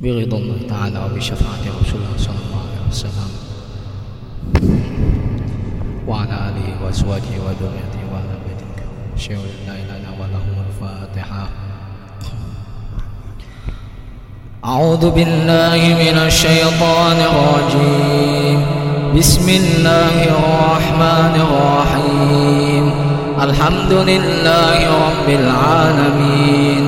برضا الله تعالى وبشفاعة رسول الله صلى الله عليه وسلم. وعلى آله وأزواجه وذريته وأهل بيته شيخ لا إله إلا ولهم الفاتحة. أعوذ بالله من الشيطان الرجيم. بسم الله الرحمن الرحيم. الحمد لله رب العالمين.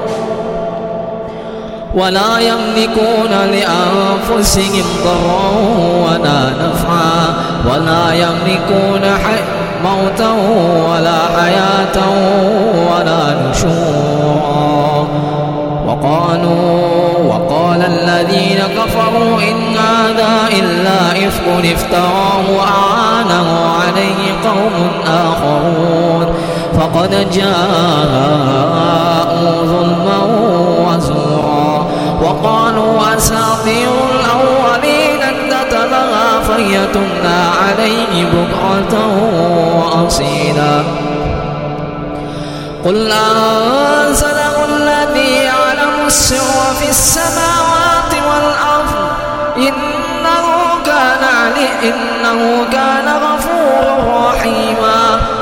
ولا يملكون لأنفسهم ضرا ولا نفعا ولا يملكون موتا ولا حياة ولا نشورا. وقالوا وقال الذين كفروا إن هذا إلا إفك افتراه وأعانه عليه قوم آخرون. فقد جاءوا ظلما وزورا. وقالوا أساطير الأولين اكتتبها فهي تمنى عليه بكرة وأصيلا. قل أنزله الذي يعلم السر في السماوات والأرض. إنه كان إنه كان غفورا رحيما.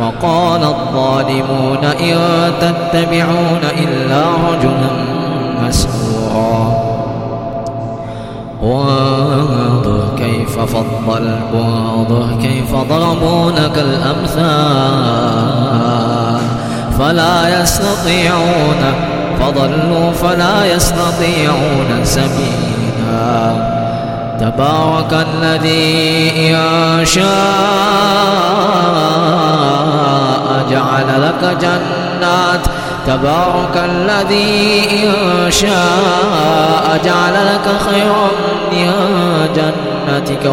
وقال الظالمون إن تتبعون إلا رجلا مسحورا. وانظر كيف فضل وانظر كيف ضربوا لك الأمثال فلا يستطيعون فضلوا فلا يستطيعون سبيلا. تبارك الذي إن شاء جعل لك جنات. تبارك الذي إن شاء جعل لك خيرا من جنتك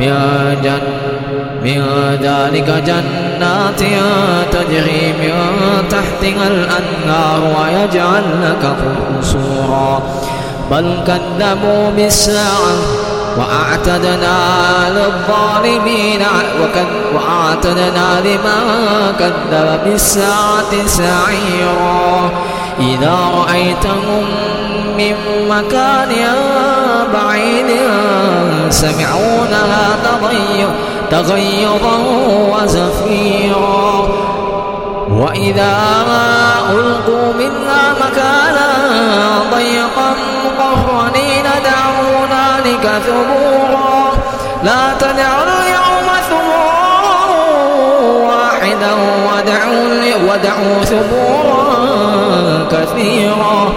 من جن من ذلك جنات تجري من تحتها الأنهار ويجعل لك قصورا. بل كذبوا بالساعة وأعتدنا للظالمين وأعتدنا لمن كذب بالساعة سعيرا. إذا رأيتهم من مكان بعيد سمعونها تغيظا وزفيرا. وإذا ألقوا منها مكانا ضيقا هنالك ثبورا. لا تدعوا اليوم ثبورا. واحدا ودعوا, ودعوا ثبورا كثيرا.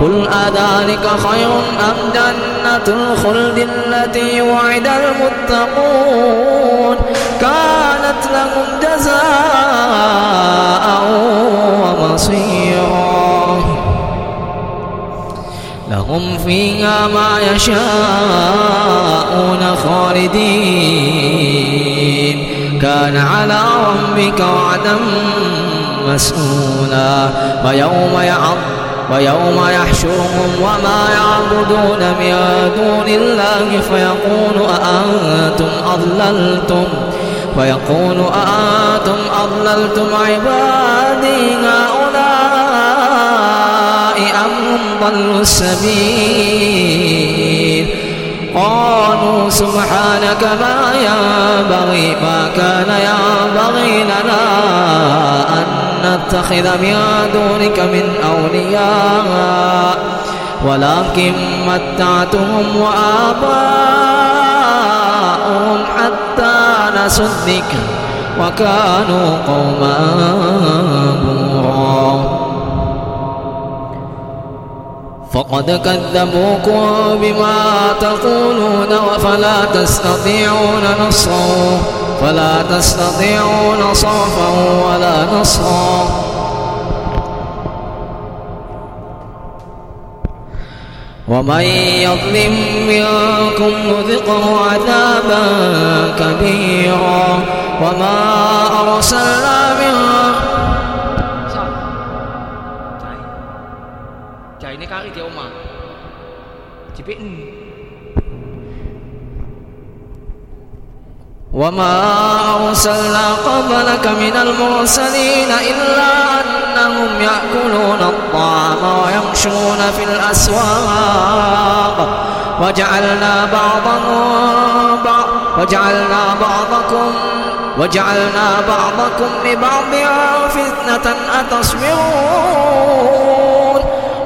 قل أذلك خير أم جنة الخلد التي وعد المتقون؟ كانت لهم جزاء ومصيرا. لهم فيها ما يشاءون خالدين. كان على ربك وعدا مسؤولا. ويوم يعض ويوم يحشرهم وما يعبدون من دون الله فيقول أأنتم أضللتم؟ ويقول أأنتم أضللتم عبادي هؤلاء أم هم ضلوا السبيل؟ قالوا سبحانك ما ينبغي ما كان ينبغي لنا أن نتخذ من دونك من أولياء ولكن متعتهم وآباءهم حتى نسوا الذكر وكانوا قوما بورا. فقد كذبوكم بما تقولون فلا تستطيعون نصرا فلا تستطيعون صرفا ولا نصرا. ومن يظلم منكم نذقه عذابا كبيرا. وما أرسلنا من cipik وما أرسلنا قبلك من المرسلين إلا أنهم يأكلون الطعام ويمشون في الأسواق. وجعلنا بعضهم بعض وجعلنا بعضكم وجعلنا بعضكم لبعض فتنة أتصبرون.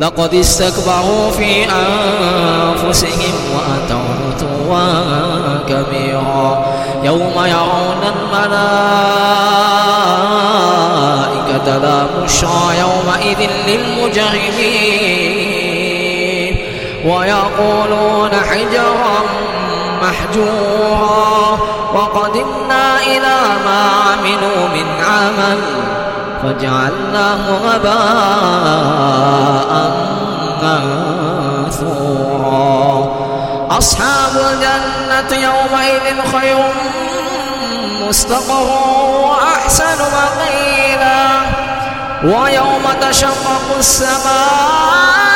لقد استكبروا في أنفسهم وأتوا عتوا كبيرا. يوم يرون الملائكة لا بشرى يومئذ للمجرمين. ويقولون حجرا محجورا. وقدمنا إلى ما عملوا من عمل. فجعلناه غباء منثورا أصحاب الجنة يومئذ خير مستقر وأحسن مقيلا. ويوم تشقق السماء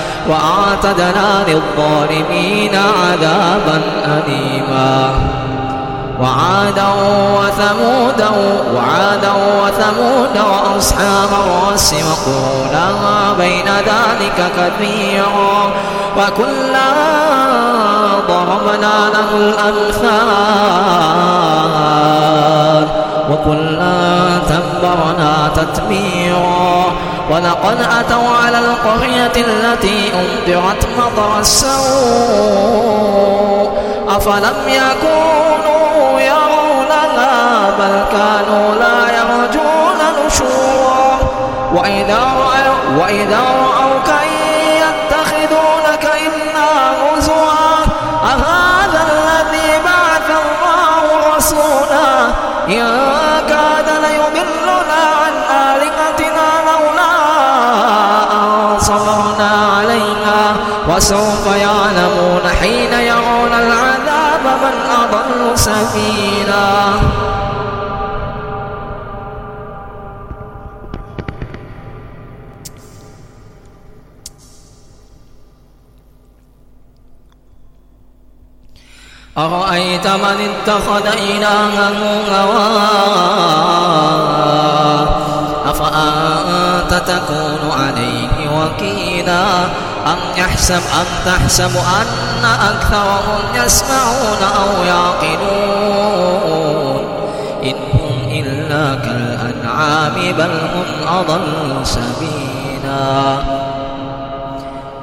وأعتدنا للظالمين عذابا أليما. وعادا وثمودا وعادا وثمود وأصحاب الرس وقرونا بين ذلك كثيرا. وكلا ضربنا له الأمثال وكلا تبرنا تتبيرا. ولقد أتوا على القرية التي أمطرت مطر السوء. أفلم يكونوا يرونها بل كانوا لا يرجون نشورا. وإذا رأوا وإذا رأوك يتخذونك إلا هزوا. أهذا الذي بعث الله رسولا؟ من اتخذ إلهه هواه أفأنت تكون عليه وكيلا؟ أم يحسب أم تحسب أن أكثرهم يسمعون أو يعقلون؟ إن هم إلا كالأنعام بل هم أضل سبيلا.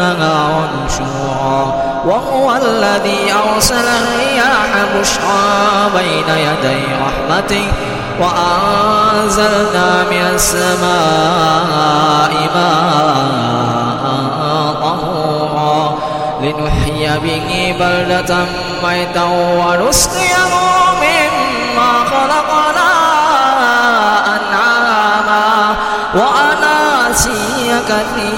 النهار نشورا وهو الذي أرسل الرياح بشرا بين يدي رحمته وأنزلنا من السماء ماء طهورا لنحيي به بلدة ميتا ونسقيه مما خلقنا أنعاما وأناسيا كثيرا.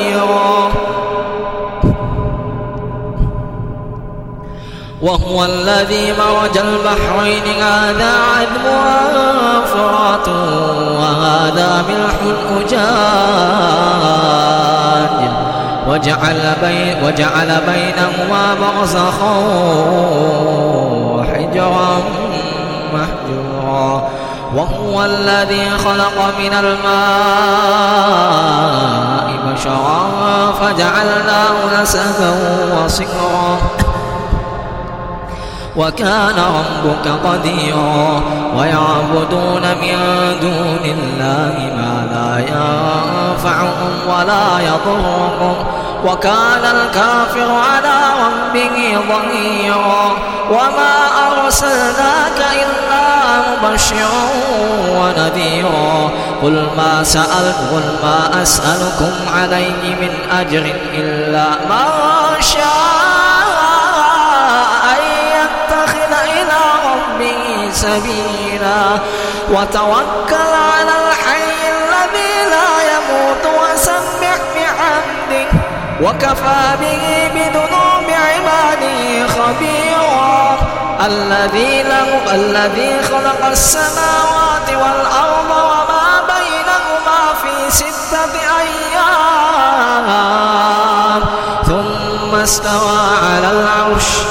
وهو الذي مرج البحرين. هذا عذب فرات وهذا ملح أجاج. وجعل, بين وجعل بينهما برزخا وحجرا محجورا. وهو الذي خلق من الماء بشرا فجعلناه نسبا وصهرا وكان ربك قديرا ويعبدون من دون الله ما لا ينفعهم ولا يضرهم وكان الكافر على ربه ظهيرا وما أرسلناك إلا مبشرا ونذيرا قل ما سألت قل ما أسألكم عليه من أجر إلا ما سبيلا. وتوكل على الحي الذي لا يموت وسبح بحمده. وكفى به بذنوب عباده خبيرا. الذي له الذي خلق السماوات والأرض وما بينهما في ستة أيام. ثم استوى على العرش.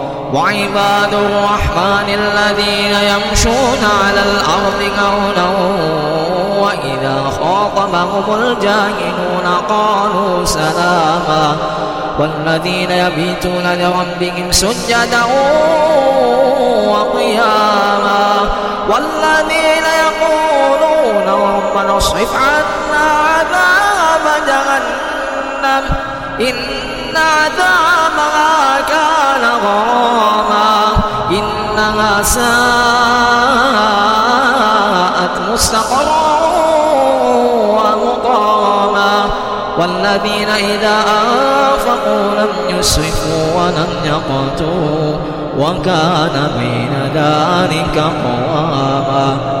وعباد الرحمن الذين يمشون على الأرض هونا وإذا خاطبهم الجاهلون قالوا سلاما والذين يبيتون لربهم سجدا وقياما والذين يقولون ربنا اصرف عنا عذاب جهنم إن عذابها كان غراما إنها ساءت مستقرا ومقاما. والذين إذا أنفقوا لم يسرفوا ولم يقتروا وكان بين ذلك قواما.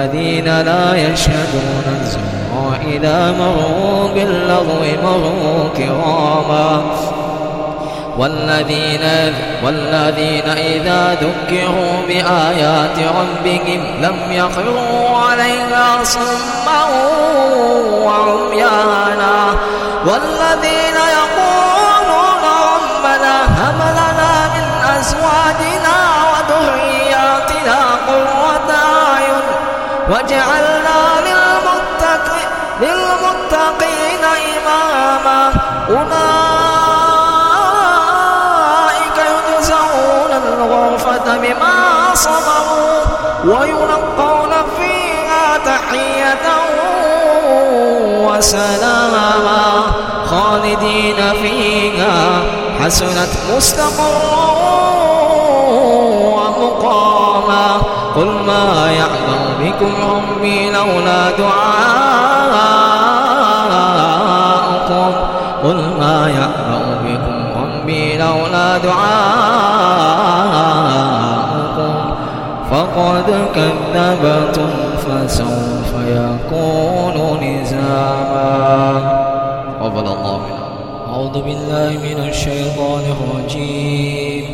والذين لا يشهدون الزور إذا مروا باللغو مروا كراما. والذين والذين إذا ذكروا بآيات ربهم لم يخروا عليها صما وعميانا. والذين يقولون ربنا هب لنا من أزواجنا للمتقين للمتقين إماما. أولئك يجزون الغرفة بما صبروا ويلقون فيها تحية وسلاما. خالدين فيها حسنت مستقرا ومقاما. قل ما يعلم بكم ربي لولا دعاؤكم. قل ما يعلم بكم ربي لولا دعاؤكم. فقد كذبتم فسوف يكون لزاما قبل الله أعوذ بالله من الشيطان الرجيم.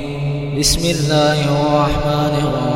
بسم الله الرحمن الرحيم.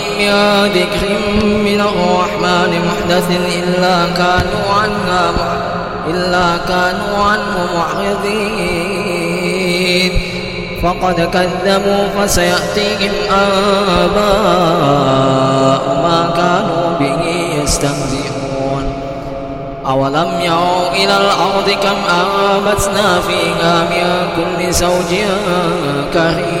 من ذكر من الرحمن محدث إلا كانوا إلا كانوا عنه معرضين. فقد كذبوا فسيأتيهم آباء ما كانوا به يستهزئون. أولم يروا إلى الأرض كم أنبتنا فيها من كل زوج كريم.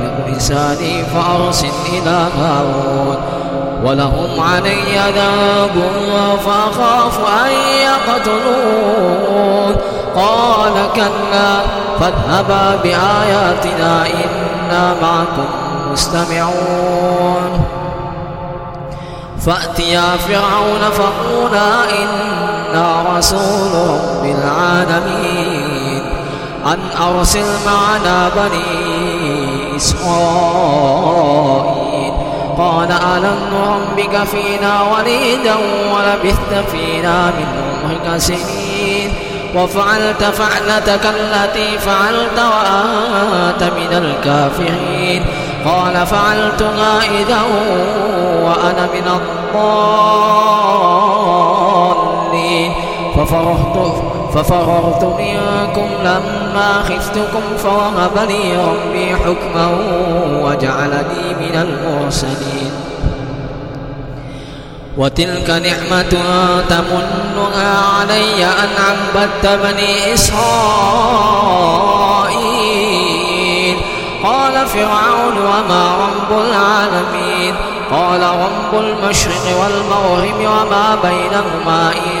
لساني فأرسل إلى هارون ولهم علي ذنب فأخاف أن يقتلون. قال كلا فاذهبا بآياتنا إنا معكم مستمعون. فأتيا فرعون فقولا إنا رسول رب العالمين أن أرسل معنا بني إسرائيل. قال ألم نربك فينا وليدا ولبثت فينا من عمرك سنين. وفعلت فعلتك التي فعلت وأنت من الكافرين. قال فعلتها إذا وأنا من الضالين. ففرحت ففررت منكم لما خفتكم فوهب لي ربي حكما وجعلني من المرسلين. وتلك نعمة تمنها علي أن عبدت بني إسرائيل. قال فرعون وما رب العالمين؟ قال رب المشرق والمغرب وما بينهما إن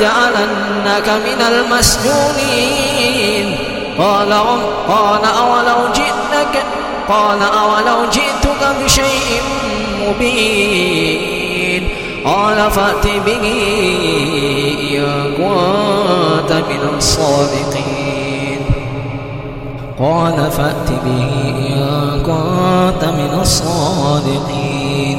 غيري لأجعلنك من المسجونين. قال قال أولو جئتك قال أولو جئتك بشيء مبين. قال فأت به إن كنت من الصادقين. قال فأت به إن كنت من الصادقين.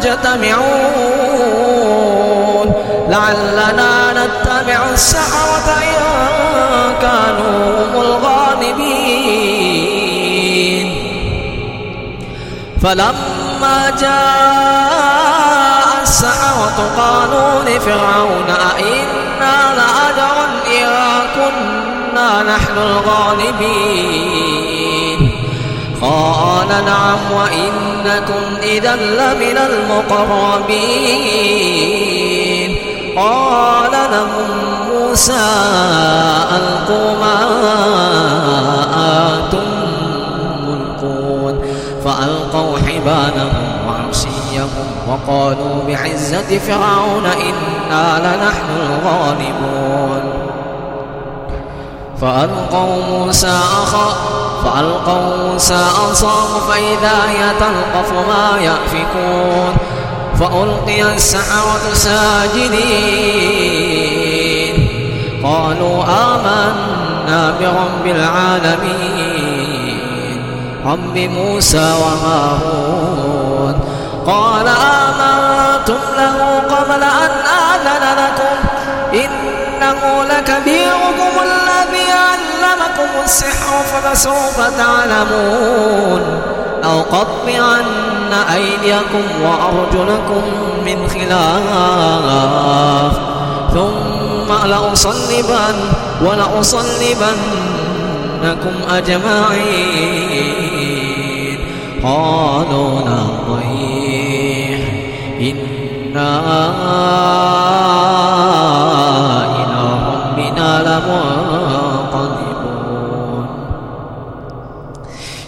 مجتمعون لعلنا نتبع السحرة إن كانوا هم الغالبين فلما جاء السحرة قالوا لفرعون أئنا لأجرا إذا كنا نحن الغالبين. قال نعم وإنكم إذا لمن المقربين. قال لهم موسى ألقوا ما آتم فألقوا حبالهم وعصيهم وقالوا بعزة فرعون إنا لنحن الغالبون. فألقوا موسى أخا فألقوا موسى عصاه فإذا هي تلقف ما يأفكون فألقي السحرة ساجدين قالوا آمنا برب العالمين رب موسى وهارون قال آمنتم له قبل أن السحر فلسوف تعلمون أو قطعن أيديكم وأرجلكم من خلاف ثم لأصلبن ولأصلبنكم أجمعين. قالوا ضيح إنا إلى ربنا لمنقلبون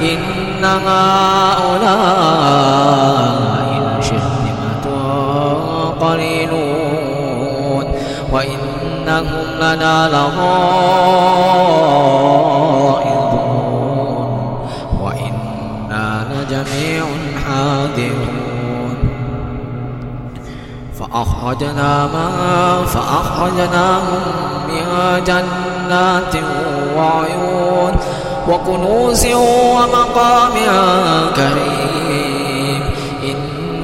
إن هؤلاء لشرذمة قليلون وإنهم لنا لغائظون وإنا لجميع حاذرون فأخرجنا من فأخرجناهم من جنات وعيون وكنوز ومقام كريم. إن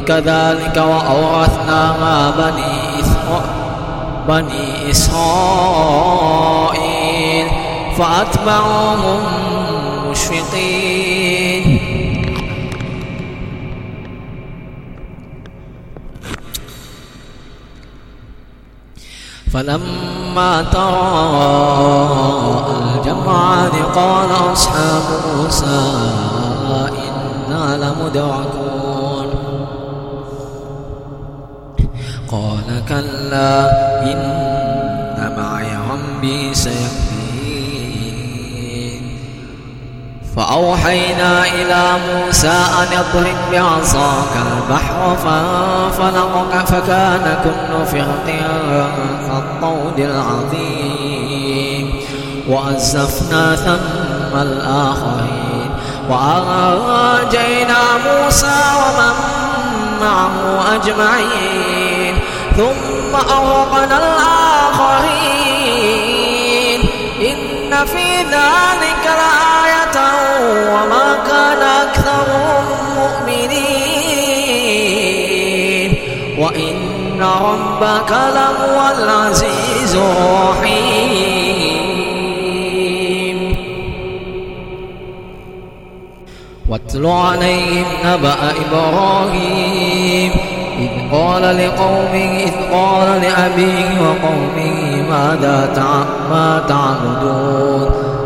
كذلك وأورثناها بني إسرائيل بني إسرائيل. فأتبعوهم مشفقين. فلما تراءى الجمعان قال أصحاب موسى إنا لمدركون. قال كلا إن معي ربي سيهدين فأوحينا إلى موسى أن اضرب بعصاك البحر فانفلق فكان كل فرق كالطود العظيم وأزفنا ثم الآخرين وأنجينا موسى ومن معه أجمعين ثم أغرقنا الآخرين إن في ذلك لآية وما كان أكثرهم مؤمنين. وإن ربك لهو العزيز الرحيم. واتل عليهم نبأ إبراهيم. إذ قال لقومه إذ قال لأبيه وقومه ماذا. ما تعبدون؟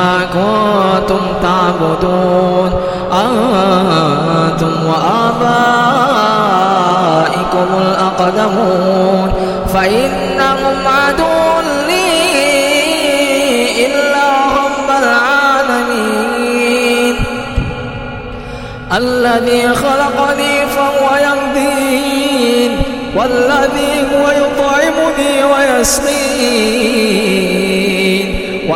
ما كنتم تعبدون. أنتم وآبائكم الأقدمون. فإنهم عدو لي إلا رب العالمين. الذي خلقني فهو يهدين. والذي هو يطعمني ويسقين.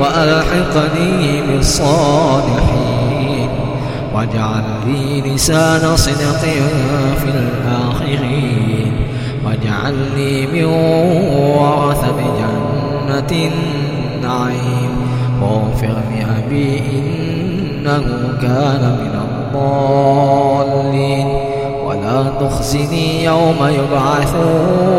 وألحقني بالصالحين واجعل لي لسان صدق في الآخرين واجعلني من ورثة جنة النعيم واغفر لأبي إنه كان من الضالين ولا تخزني يوم يبعثون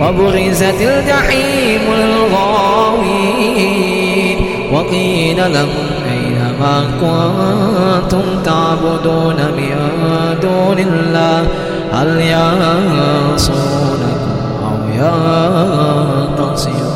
وبرزت الجحيم للغاوين وقيل لهم أين ما كنتم تعبدون من دون الله؟ هل ينصرونكم أو ينتصرون؟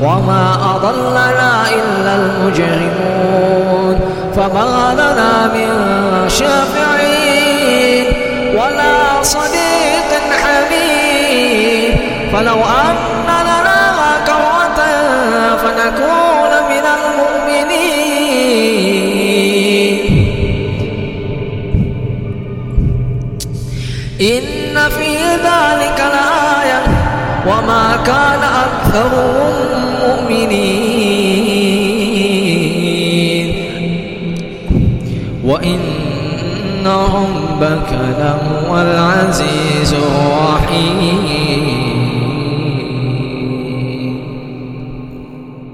وما أضلنا إلا المجرمون فما لنا من شافعين ولا صديق حميد فلو أن لنا كرة فنكون وما كان أكثرهم مؤمنين. وإن ربك لهو العزيز الرحيم.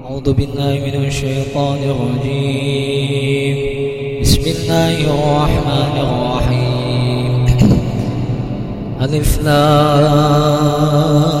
أعوذ بالله من الشيطان الرجيم. بسم الله الرحمن الرحيم. ألف لام.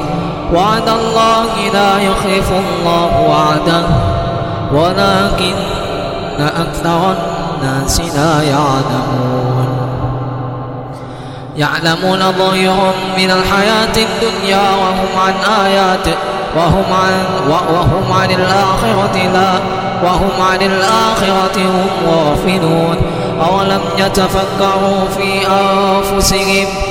وعد الله لا يخلف الله وعده ولكن أكثر الناس لا يعلمون. يعلمون ظاهرا من الحياة الدنيا وهم عن آياته وهم عن وهم عن الآخرة لا وهم عن الآخرة هم غافلون. أولم يتفكروا في أنفسهم؟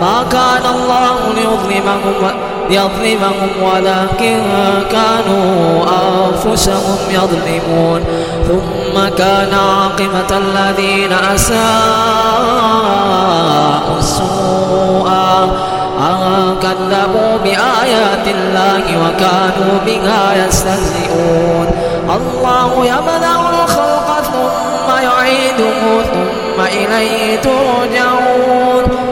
فما كان الله ليظلمهم ليظلمهم ولكن كانوا أنفسهم يظلمون. ثم كان عاقبة الذين أساءوا السوء أن كذبوا بآيات الله وكانوا بها يستهزئون. الله يبدأ الخلق ثم يعيده ثم إليه ترجعون.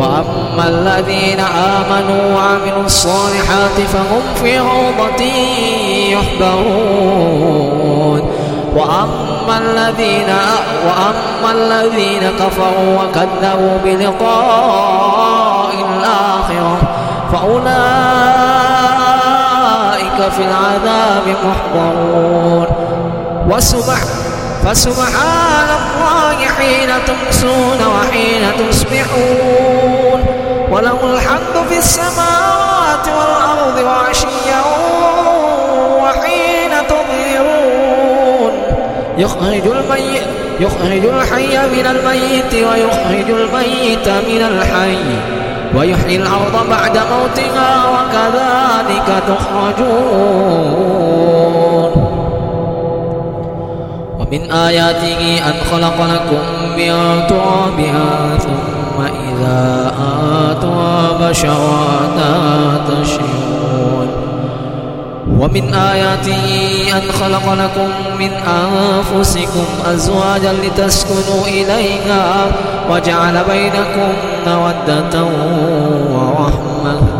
فأما الذين آمنوا وعملوا الصالحات فهم في روضة يحبرون. وأما الذين وأما الذين كفروا وكذبوا بلقاء الآخرة فأولئك في العذاب محضرون. وسبح فسبحان الله حين تمسون وحين تصبحون وله الحمد في السماوات والأرض وعشيا وحين تظهرون. يخرج الميت يخرج الحي من الميت ويخرج الميت من الحي ويحيي الأرض بعد موتها وكذلك تخرجون. ومن آياته أن خلق لكم من تراب ثم إذا آتوا بشرا تشرون ومن آياته أن خلق لكم من أنفسكم أزواجا لتسكنوا إليها وجعل بينكم مودة ورحمة.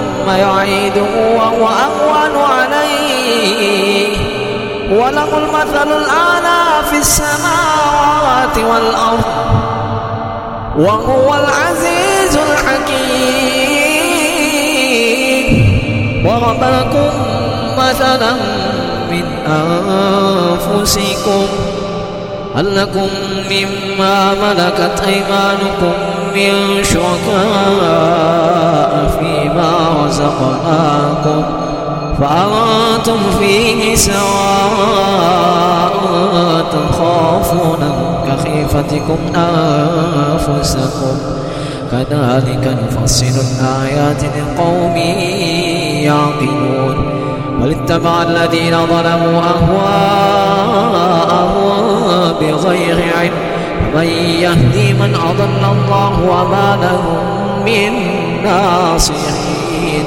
يعيده وهو أهون عليه. وله المثل الأعلى في السماوات والأرض. وهو العزيز الحكيم. ضرب لكم مثلا من أنفسكم. هل لكم مما ملكت أيمانكم؟ من شركاء فيما رزقناكم فأنتم فيه سواء تخافونهم كخيفتكم أنفسكم كذلك نفصل الآيات لقوم يعقلون بل اتبع الذين ظلموا أهواءهم بغير علم من يهدي من أضل الله وما لهم من ناصرين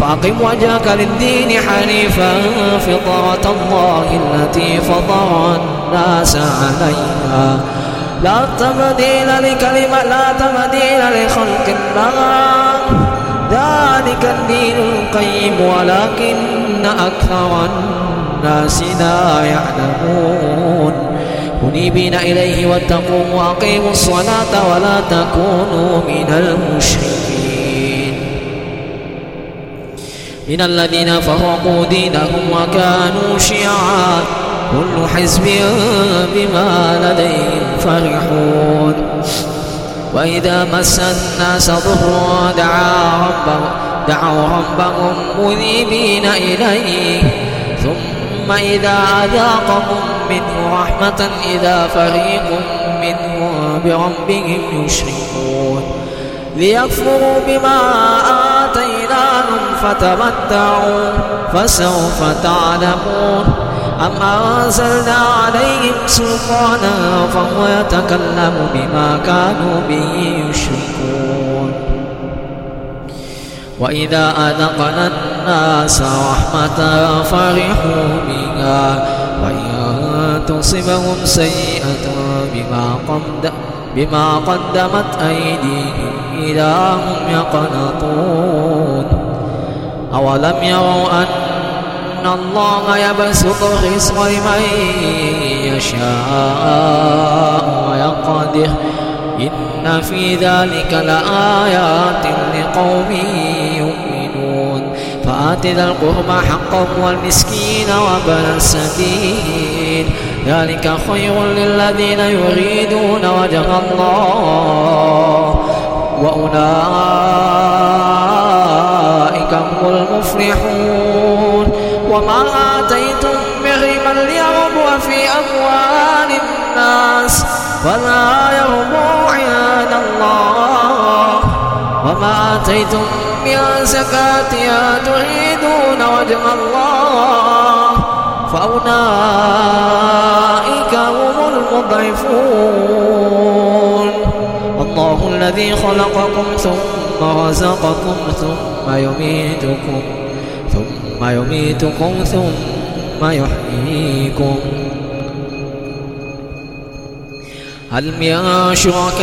فأقم وجهك للدين حنيفا فطرة الله التي فطر الناس عليها. لا تبديل لكلمة لا تبديل لخلق الله ذلك الدين القيم ولكن أكثر الناس لا يعلمون. منيبين إليه واتقوا وأقيموا الصلاة ولا تكونوا من المشركين. من الذين فرقوا دينهم وكانوا شيعا كل حزب بما لديهم فرحون. وإذا مس الناس ضر دعا ربهم دعوا ربهم منيبين إليه. ثم إذا أذاقهم منه رحمة إذا فريق منهم بربهم يشركون. ليكفروا بما آتيناهم فتمتعوا فسوف تعلمون. أم أنزلنا عليهم سلطانا فهو يتكلم بما كانوا به يشركون. وإذا أذقنا الناس رحمة فرحوا بها وإن تصبهم سيئة بما قد بما قدمت أيديهم إذا هم يقنطون. أولم يروا أن الله يبسط الرزق لمن يشاء ويقدر. إن في ذلك لآيات لقوم يؤمنون. فآت ذا القربى حقه والمسكين وابن السبيل. ذلك خير للذين يريدون وجه الله. وأولئك هم المفلحون. وما آتيتم من ربا ليربو في أموال الناس فلا يربو عند الله. وما آتيتم من زكاة تريدون وجه الله. فأولئك هم المضعفون. الله الذي خلقكم ثم رزقكم ثم يميتكم ثم يميتكم ثم يحييكم. هل من شركائكم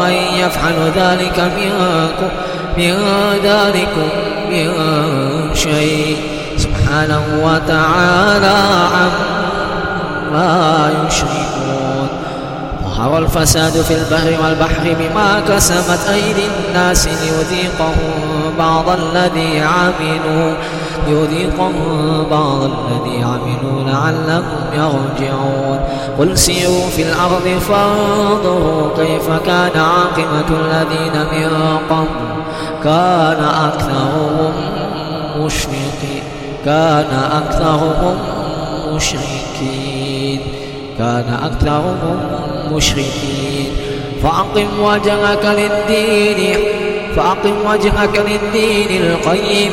من يفعل ذلك منكم من ذلكم من شيء. سبحانه وتعالى عما يشركون. ظهر الفساد في البر والبحر بما كسبت أيدي الناس ليذيقهم بعض الذي عملوا. ليذيقهم بعض الذي عملوا لعلهم يرجعون. قل سيروا في الأرض فانظروا كيف كان عاقبة الذين من قبل. كان أكثرهم مشركين. كان أكثرهم مشركين. كان أكثرهم مشركين. فأقم وجهك للدين. فأقم وجهك للدين القيم.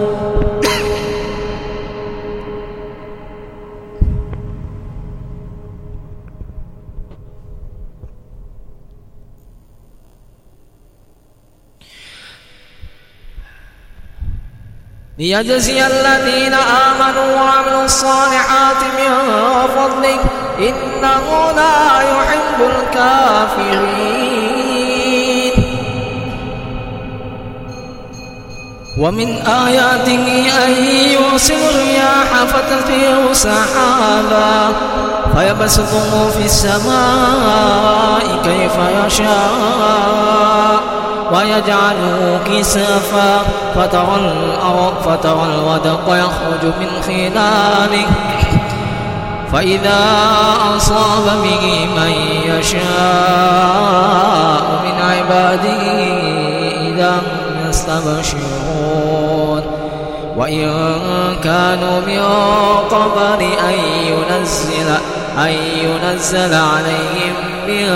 ليجزي الذين آمنوا وعملوا الصالحات من فضله إنه لا يحب الكافرين. ومن آياته أن يرسل الرياح فتثير سحابا فيبسطه في السماء كيف يشاء. ويجعله كسافا فترى الأرض فترى الودق يخرج من خلاله فإذا أصاب به من يشاء من عباده إذا يستبشرون. وإن كانوا من قبل أن ينزل أن ينزل عليهم من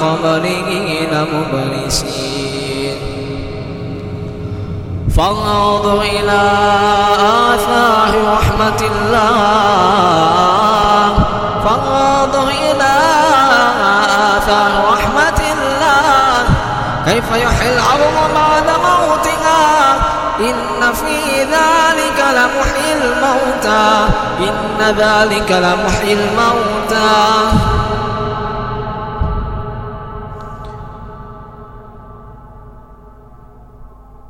قبله لمبلسين. فانظر إلى آثار رحمة الله. فانظر إلى آثار رحمة الله. كيف يحيي الأرض بعد موتها؟ إن في ذلك لمحيي الموتى. إن ذلك لمحيي الموتى.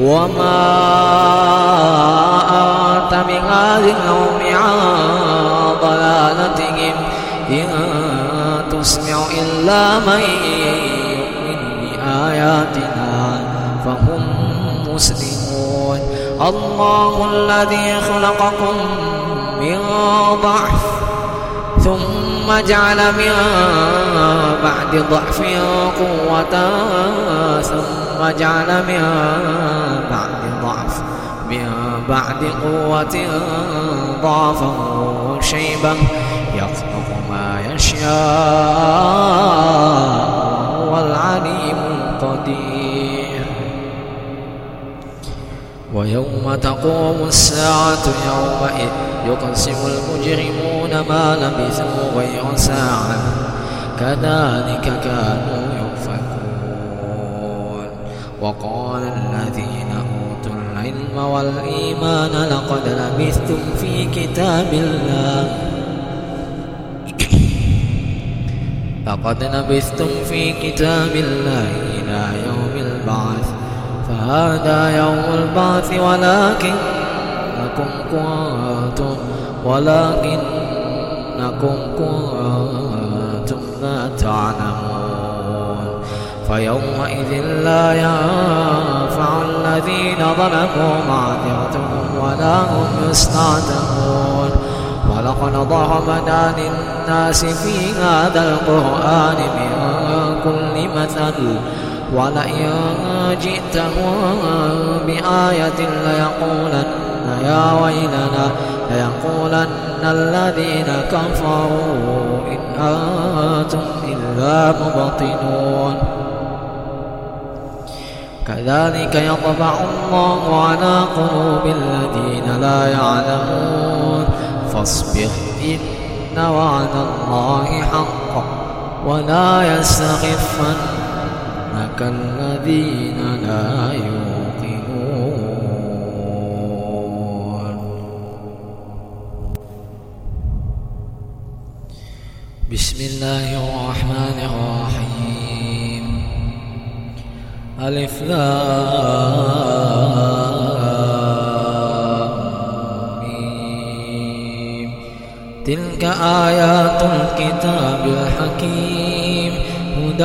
وما أنت بهذه القوم عن ضلالتهم إن تسمع إلا من يؤمن بآياتنا فهم مسلمون الله الذي خلقكم من ضعف ثم جعل من بعد ضعف قوة ثم جعل من بعد ضعف من بعد قوة ضعفا شيبا يخلق ما يشاء هو العليم القدير ويوم تقوم الساعة يومئذ يقسم المجرمون ما لبثوا غير ساعة. كذلك كانوا يؤفكون وقال الذين أوتوا العلم والإيمان لقد لبثتم في كتاب الله. لقد لبثتم في كتاب الله إلى يوم فهذا يوم البعث ولكنكم كنتم ولكنكم كنتم لا تعلمون فيومئذ لا ينفع الذين ظلموا معذرتهم ولا هم يستعتبون ولقد ضربنا للناس في هذا القرآن من كل مثل ولئن جئتهم بآية ليقولن يا ويلنا ليقولن الذين كفروا إن أنتم إلا مبطنون كذلك يطبع الله على قلوب الذين لا يعلمون. فاصبر إن وعد الله حق ولا يستخفنك الذين لا يوقنون. بسم الله الرحمن الرحيم. ألف لام. تلك آيات الكتاب الحكيم هدى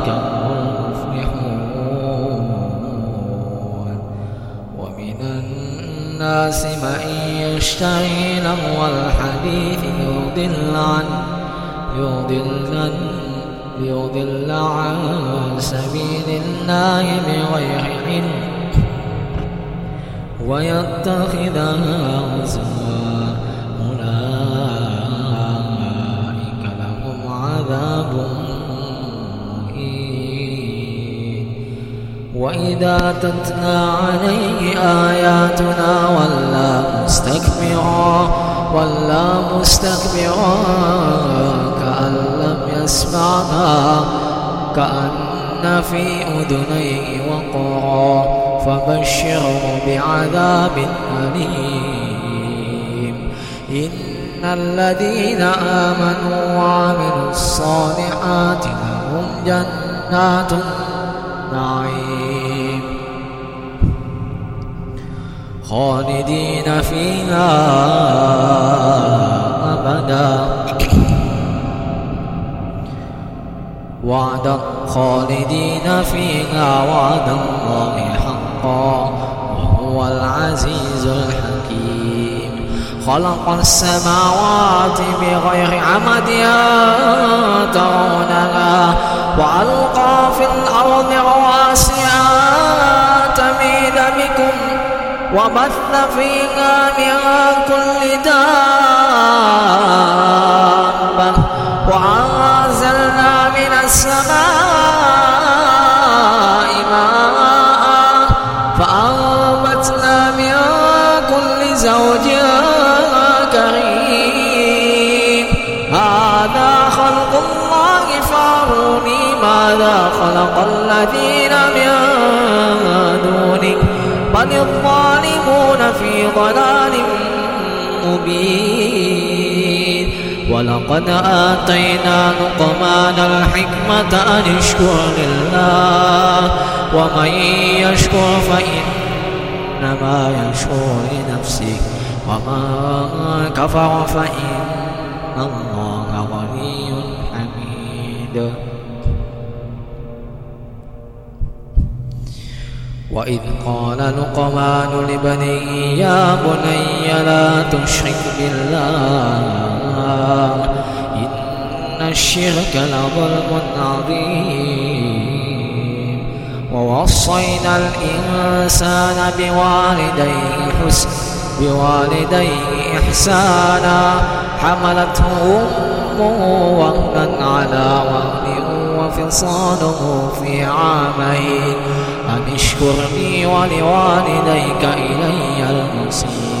الناس من يشتري لهو الحديث يضل عن يضل عن عن سبيل الله بغير علم. ويتخذها هزوا وإذا تتلى عليه آياتنا ولا مستكبرا ولا مستكبرا كأن لم يسمعها كأن في أذنيه وقرا فبشره بعذاب أليم. إن الذين آمنوا وعملوا الصالحات لهم جنات النعيم. خالدين فيها أبدا. وعدا خالدين فيها وعد الله حقا وهو العزيز الحكيم. خلق السماوات بغير عمد ترونها وألقى في الأرض رواسي وبث فيها من كل دابة وأنزلنا مبين ولقد آتينا لقمان الحكمة أن اشكر لله. ومن يشكر فإنما يشكر لنفسه. ومن كفر فإن الله غني حميد. وإذ قال لقمان لبنيه يا بني لا تشرك بالله. إن الشرك لظلم عظيم. ووصينا الإنسان بوالديه حسن بوالديه إحسانا. حملته أمه وهنا على وهن وفصاله في عامين. أن اشكر لي ولوالديك إلي المصير.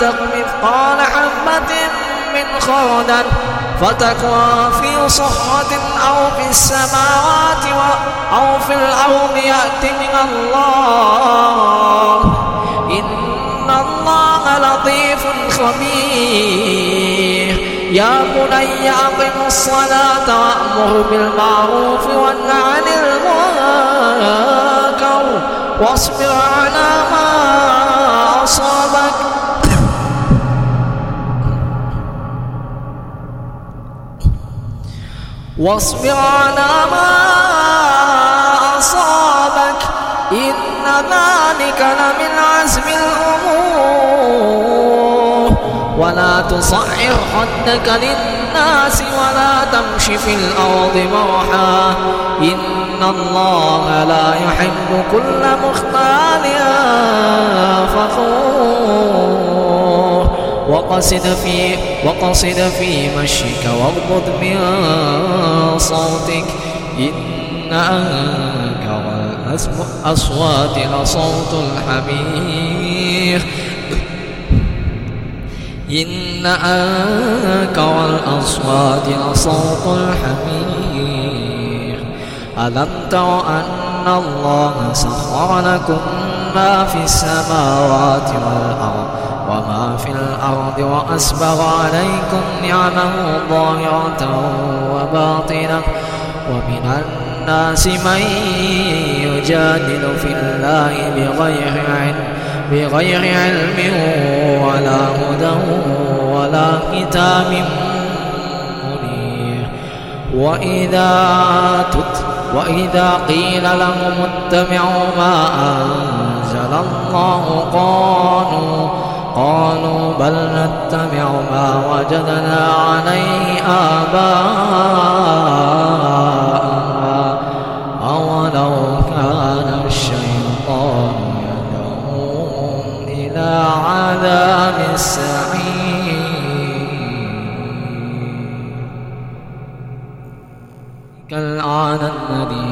تك مثقال حبة من خردل فتكون في صخرة أو في السماوات أو في الأرض يأتي من الله. إن الله لطيف خبير. يا بني أقم الصلاة وأمر بالمعروف وانه عن المنكر واصبر على واصبر على ما أصابك إن ذلك لمن عزم الأمور. ولا تصعر خدك للناس ولا تمش في الأرض مرحا. إن الله لا يحب كل مختال فخور. وقصد في وقصد في مشيك واغضض من صوتك. إن أنكر الأصوات لصوت الحمير. إن أنكر الأصوات لصوت الحمير. ألم تر أن الله سخر لكم ما في السماوات والأرض؟ وما في الأرض وأسبغ عليكم نعمه ظاهرة وباطنة ومن الناس من يجادل في الله بغير علم بغير علم ولا هدى ولا كتاب منير. وإذا تت وإذا قيل لهم اتبعوا ما أنزل الله قالوا قالوا بل نتبع ما وجدنا عليه آباءنا. أولو كان الشيطان يدعوهم إلى عذاب السعير. كالآن الذي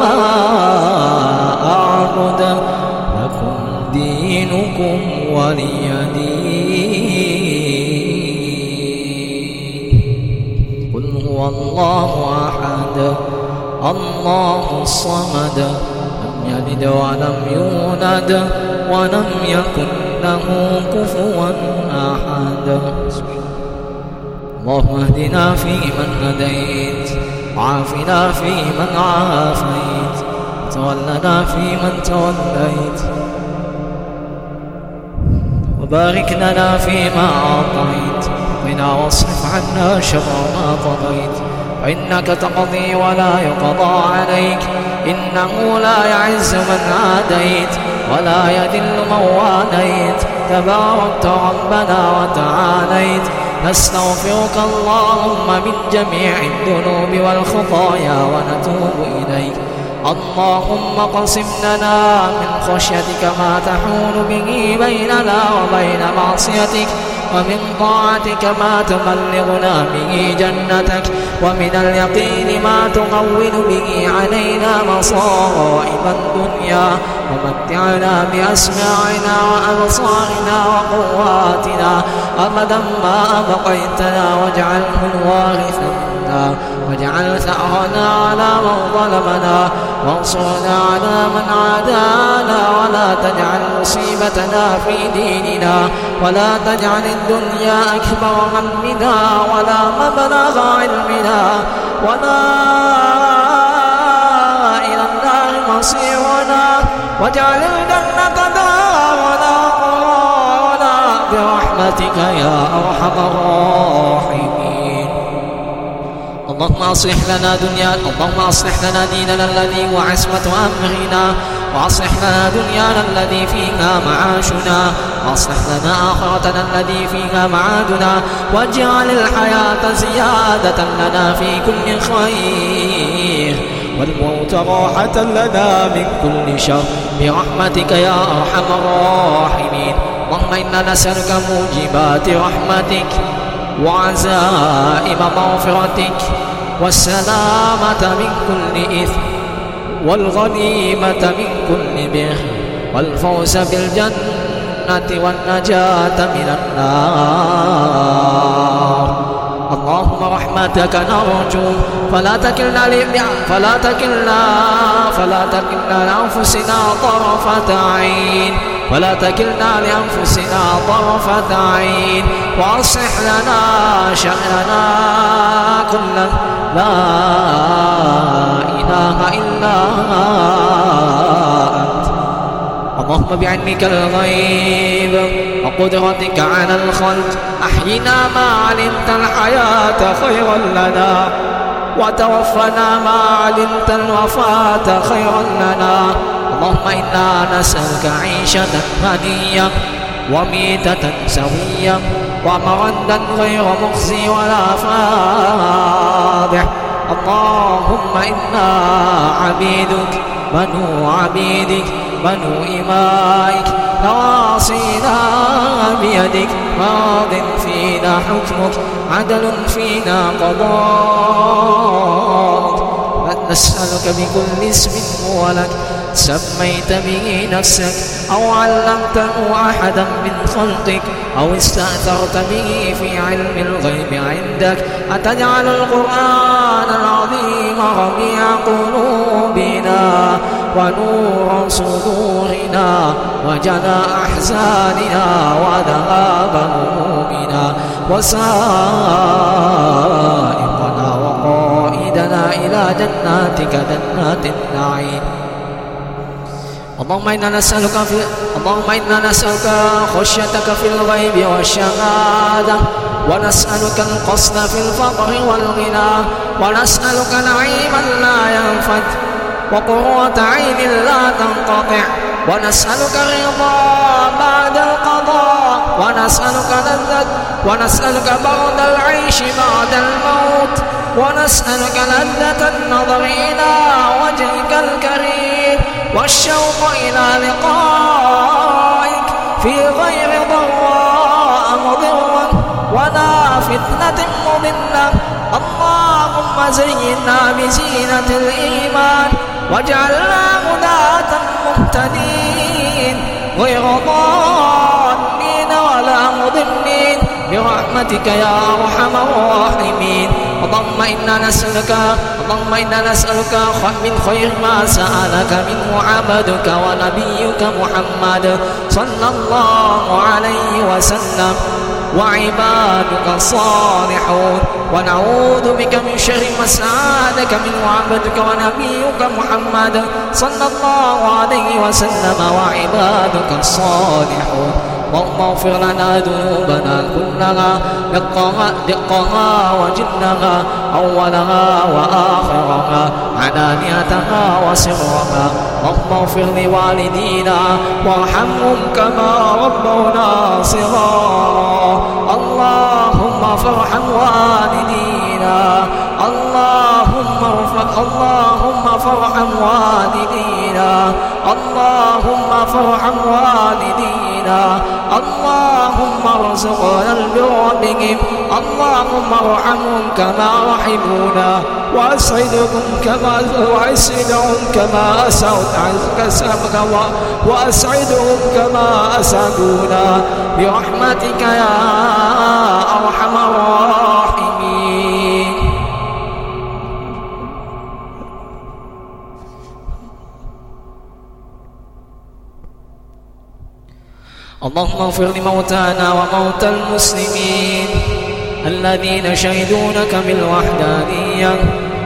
ما أعبد لكم دينكم ولي دين قل هو الله أحد الله الصمد. لم يلد ولم يولد ولم يكن له كفوا أحد. اللهم اهدنا فيمن هديت. وعافنا فيمن عافيت. وتولنا فيمن توليت. وبارك لنا فيما أعطيت. وقنا واصرف عنا شر ما قضيت. فإنك تقضي ولا يقضى عليك. إنه لا يعز من عاديت. ولا يذل من واليت. تباركت ربنا وتعاليت. نستغفرك اللهم من جميع الذنوب والخطايا ونتوب إليك. اللهم اقسم لنا من خشيتك ما تحول به بيننا وبين معصيتك. ومن طاعتك ما تبلغنا به جنتك ومن اليقين ما تهون به علينا مصائب الدنيا ومتعنا بأسماعنا وأبصارنا وقواتنا أبدا ما أبقيتنا واجعله الوارث منا واجعل ثأرنا على من ظلمنا وانصرنا على من عادانا ولا تجعل مصيبتنا في ديننا ولا تجعل الدنيا أكبر همنا ولا مبلغ علمنا ولا إلى النار مصيرنا واجعل الجنة دارنا قرارنا برحمتك يا أرحم الراحمين اللهم اصلح لنا دنيا اللهم اصلح لنا ديننا الذي هو عصمة أمرنا واصلح لنا دنيانا الذي فيها معاشنا واصلح لنا آخرتنا الذي فيها معادنا واجعل الحياة زيادة لنا في كل خير والموت راحة لنا من كل شر برحمتك يا أرحم الراحمين. اللهم إنا نسألك موجبات رحمتك وعزائم مغفرتك. والسلامة من كل إثم والغنيمة من كل بر والفوز بالجنة والنجاة من النار. اللهم رحمتك نرجو فلا تكلنا فلا تكلنا فلا تكلنا لأنفسنا طرفة عين. ولا تكلنا لأنفسنا طرفة عين وأصلح لنا شأننا كله. لا إله إلا أنت. اللهم بعلمك الغيب وقدرتك على الخلق. أحينا ما علمت الحياة خيرا لنا وتوفنا ما علمت الوفاة خيرا لنا. اللهم إنا نسألك عيشة هنية وميتة سوية ومردا غير مخزي ولا فاضح. اللهم إنا عبيدك بنو عبيدك بنو إمائك. نواصينا بيدك ماض فينا حكمك عدل فينا قضاءك. نسألك بكل اسم هو لك سميت به نفسك أو علمته أحدا من خلقك أو استأثرت به في علم الغيب عندك. أتجعل القرآن العظيم ربيع قلوبنا ونور صدورنا وجنى أحزاننا وذهاب همومنا وسائقنا وقائدنا إلى جناتك جنات النعيم. اللهم إنا نسألك في اللهم إنا نسألك خشيتك في الغيب والشهادة. ونسألك القصد في الفقر والغنى. ونسألك نعيما لا ينفد. وقرة عين لا تنقطع. ونسألك الرضا بعد القضاء. ونسألك لذة ونسألك برد العيش بعد الموت. ونسألك لذة النظر إلى وجهك الكريم. والشوق إلى لقائك في غير ضراء مضرة ولا فتنة مضلة. اللهم زينا بزينة الإيمان واجعلنا هداة مهتدين. غير ضالين ولا مضلين. برحمتك يا أرحم الراحمين. اللهم إنا نسألك اللهم إنا نسألك من خير ما سألك منه عبدك ونبيك محمد صلى الله عليه وسلم. وعبادك الصالحون. ونعوذ بك من شر ما سعادك من عبدك ونبيك محمد صلى الله عليه وسلم. وعبادك الصالحون. اللهم اغفر لنا ذنوبنا كلها دقها, دقها وجلها أولها وآخرها علانيتها وسرها. اللهم اغفر لوالدينا وارحمهم كما ربونا صغارا. اللهم فارحم والدينا. اللهم ارفع اللهم فارحم والدينا. اللهم فارحم والدينا. اللهم ارزقنا البر بهم. اللهم ارحمهم كما رحمونا. وأسعدهم كما وأسعدهم كما اسعدت وأسعدهم كما أسعدونا. برحمتك يا أرحم الراحمين. اللهم اغفر لموتانا وموتى المسلمين الذين شهدوا لك بالوحدانية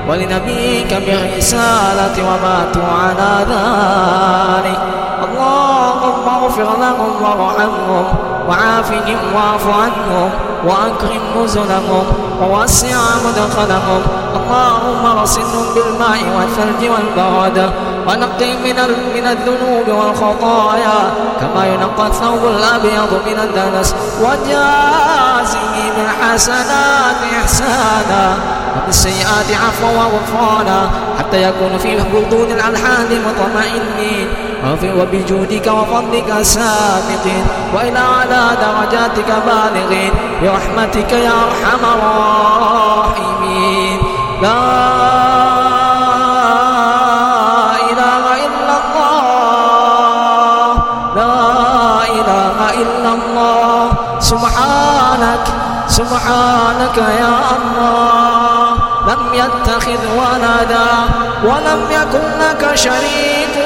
ولنبيك بالرسالة وماتوا على ذلك. اللهم اغفر لهم وارحمهم وعافهم واعف عنهم وأكرم نزلهم ووسع مدخلهم. اللهم ارسلهم بالماء والثلج والبرد ونقهم من من الذنوب والخطايا كما ينقى الثوب الأبيض من الدنس. وجازه بالحسنات إحسانا. وبالسيئات عفوا وغفرانا. حتى يكون في بطون الألحان مطمئنين. وبجودك وفضلك سابقين وإلى على درجاتك بالغين. برحمتك يا أرحم الراحمين. لا سبحانك يا الله. لم يتخذ ولدا ولم يكن لك شريك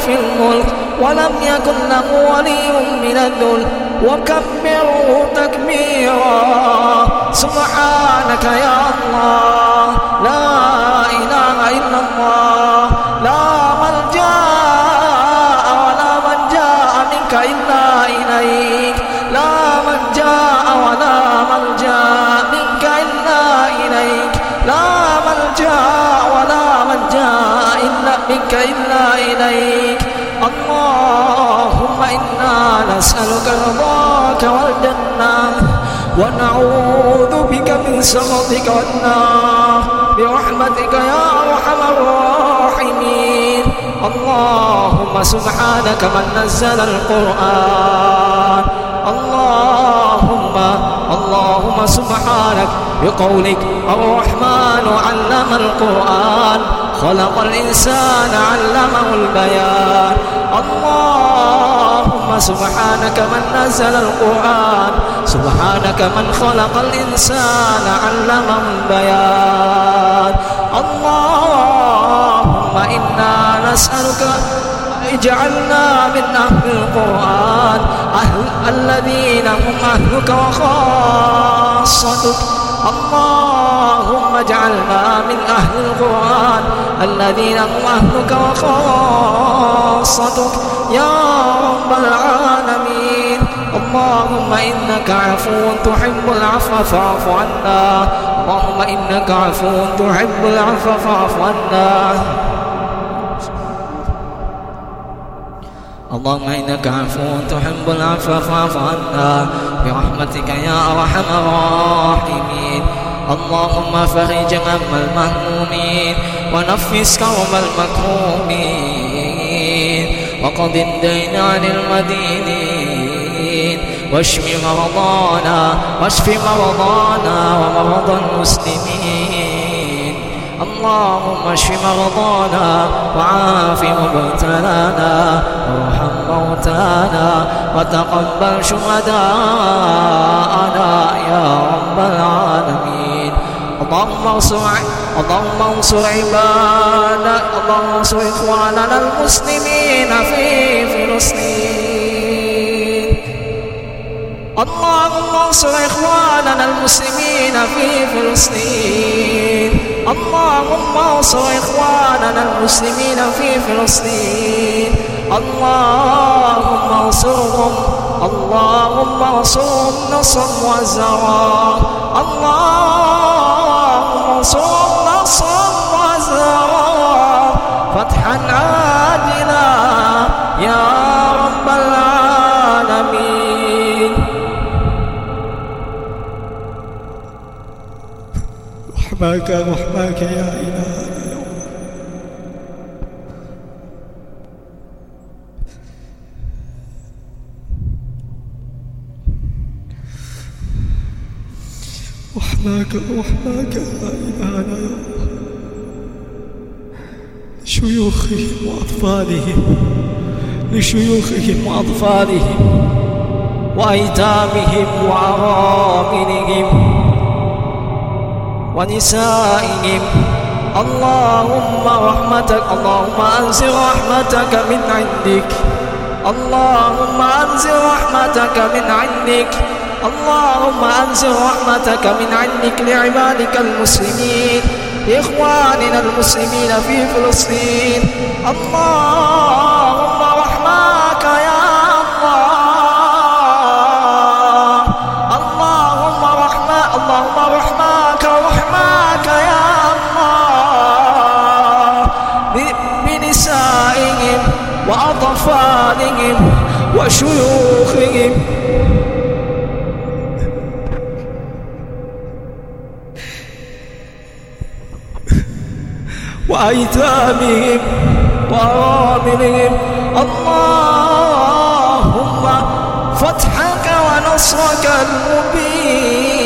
في الملك ولم يكن له ولي من الذل. وكبره تكبيرا. سبحانك يا الله. لا إله إلا الله. منك إلا إليك. اللهم إنا نسألك رضاك والجنة ونعوذ بك من سخطك والنار. برحمتك يا أرحم الراحمين. اللهم سبحانك من نزل القرآن. اللهم اللهم سبحانك بقولك الرحمن علم القرآن خلق الإنسان علمه البيان. اللهم سبحانك من نزل القرآن سبحانك من خلق الإنسان علمه البيان. اللهم إنا نسألك اجعلنا من أهل القرآن أهل الذين هم أهلك وخاصتك. اللهم اجعلنا من أهل القرآن الذين هم أهلك وخاصتك. يا رب العالمين. اللهم إنك عفو تحب العفو فاعف عنا. اللهم إنك عفو تحب العفو فاعف عنا. اللهم إنك عفو تحب العفو فاعف عنا برحمتك يا أرحم الراحمين. اللهم فرج هم المهمومين ونفس كرب المكرومين. وقض الدين عن المدينين. واشف مرضانا واشف مرضانا ومرضى المسلمين. اللهم اشف مرضانا وعاف مبتلانا وارحم موتانا وتقبل شهداءنا يا رب العالمين. اللهم انصر اللهم انصر عبادك اللهم انصر إخواننا المسلمين في فلسطين. اللهم انصر إخواننا المسلمين في فلسطين. اللهم انصر إخواننا المسلمين في فلسطين. اللهم انصرهم اللهم انصرهم نصرا وزرا. اللهم انصرهم نصرا وزرا. فتحا عادلا يا رحماك رحماك يا إلهنا رحماك رحماك يا إلهنا لشيوخهم وأطفالهم. لشيوخهم وأطفالهم. وأيتامهم وعراملهم. ونسائهم. اللهم رحمتك اللهم أنزل رحمتك من عندك. اللهم أنزل رحمتك من عندك. اللهم أنزل رحمتك من عندك لعبادك المسلمين لإخواننا المسلمين في فلسطين. اللهم وأيتامهم وأراملهم اللهم فتحك ونصرك المبين.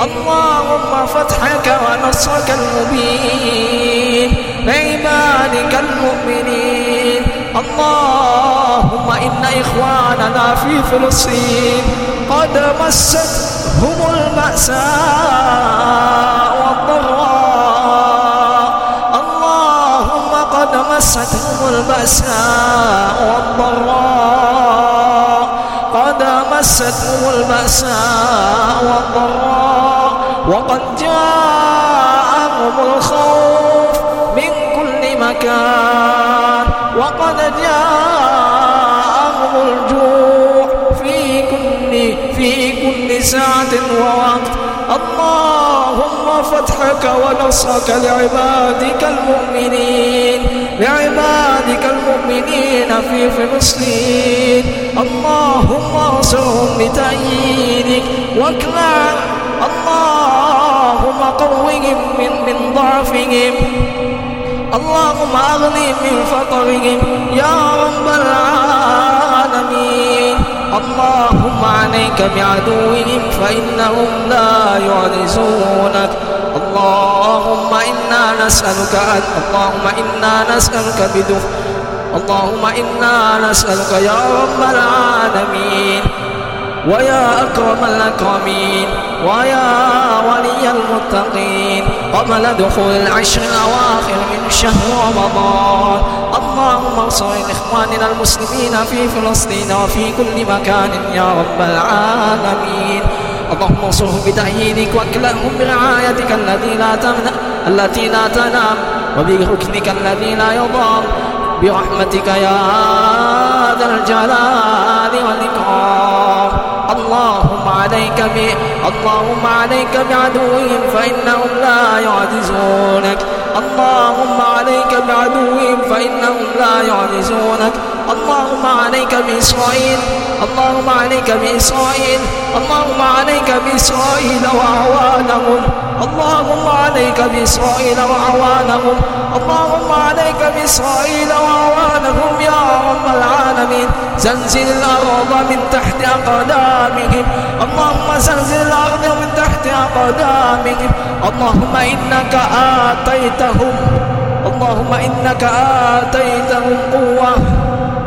اللهم فتحك ونصرك المبين. لعبادك المؤمنين. اللهم إن إخواننا في فلسطين قد مستهم البأساء والضراء. مستهم البأساء والضراء. قد مستهم البأساء والضراء. وقد جاءهم الخوف من كل مكان. وقد جاءهم الجوع في كل في كل ساعة ووقت. اللهم فتحك ونصرك لعبادك المؤمنين. لعبادك المؤمنين في فلسطين. اللهم انصرهم بتأييدك واكلع اللهم قوهم من, من ضعفهم. اللهم أغني من فقرهم. يا رب العالمين. اللهم عليك بعدوهم فإنهم لا يعجزونك اللهم إنا نسألك أن اللهم إنا نسألك بدخ اللهم إنا نسألك يا رب العالمين. ويا أكرم الأكرمين ويا ولي المتقين قبل دخول العشر الأواخر من شهر رمضان. اللهم انصر إخواننا المسلمين في فلسطين وفي كل مكان يا رب العالمين. اللهم انصرهم بتأييدك وأكلهم برعايتك التي لا تمنع التي لا تنام وبركنك الذي لا يضام. برحمتك يا ذا الجلال والإكرام. عليك اللهم عليك بعدوهم فإنهم لا يعجزونك. اللهم عليك بعدوهم فإنهم لا يعجزونك. اللهم عليك بإسرائيل اللهم عليك بإسرائيل اللهم عليك بإسرائيل وأعوانهم عليك بإسرائيل وأعوانهم. اللهم عليك بإسرائيل وأعوانهم يا رب العالمين. زلزل الأرض من تحت أقدامهم. اللهم زلزل الأرض من تحت أقدامهم. اللهم إنك آتيتهم. اللهم إنك آتيتهم قوة.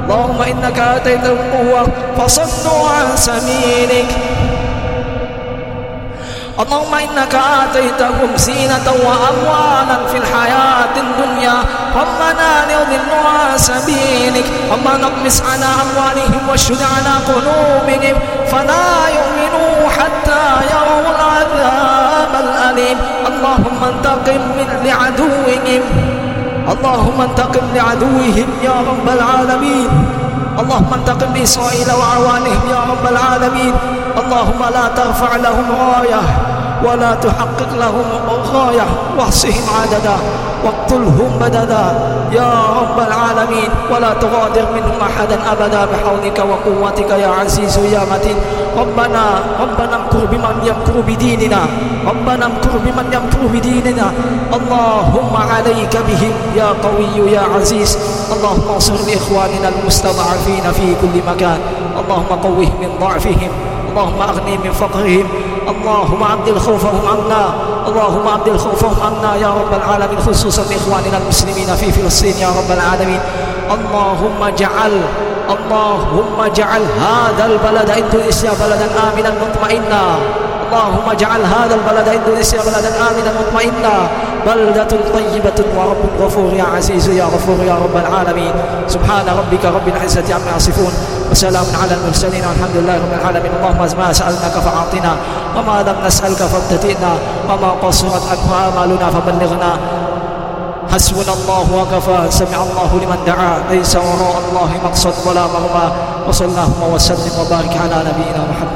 اللهم إنك آتيتهم قوة. فصدوا عن سبيلك. اللهم إنك آتيتهم زينة وأموالا في الحياة الدنيا. ربنا ليضلوا عن سبيلك. ربنا اطمس على أموالهم واشهد على قلوبهم. فلا يؤمنوا حتى يروا العذاب الأليم. اللهم انتقم من لعدوهم. اللهم انتقم لعدوهم يا رب العالمين. اللهم انتقم لإسرائيل وعوانهم يا رب العالمين. اللهم لا ترفع لهم راية ولا تحقق لهم غاية. واحصهم عددا واقتلهم بددا يا رب العالمين ولا تغادر منهم أحدا أبدا بحولك وقوتك يا عزيز يا متين. ربنا ربنا امكر بمن يمكر بديننا. ربنا امكر بمن يمكر بديننا. اللهم عليك بهم يا قوي يا عزيز. اللهم انصر لإخواننا المستضعفين في كل مكان. اللهم قوهم من ضعفهم. اللهم أغني من فقرهم. اللهم عبد خوفهم عنا. اللهم عبد خوفهم عنا يا رب العالمين خصوصا لإخواننا المسلمين في فلسطين يا رب العالمين. اللهم اجعل اللهم اجعل هذا البلد إندونيسيا بلدا امنا مطمئنا. اللهم اجعل هذا البلد إندونيسيا بلدا امنا مطمئنا. بلدة طيبة ورب غفور يا عزيز يا غفور يا رب العالمين. سبحان ربك رب العزة عما يصفون وسلام على المرسلين والحمد لله رب العالمين. اللهم ما سألناك فأعطنا وما لم نسألك فابتدئنا وما قصرت عنه آمالنا فبلغنا. حسبنا الله وكفى. سمع الله لمن دعا. ليس وراء الله مقصد ولا مرمى وصلى اللهم وسلم وبارك على نبينا محمد.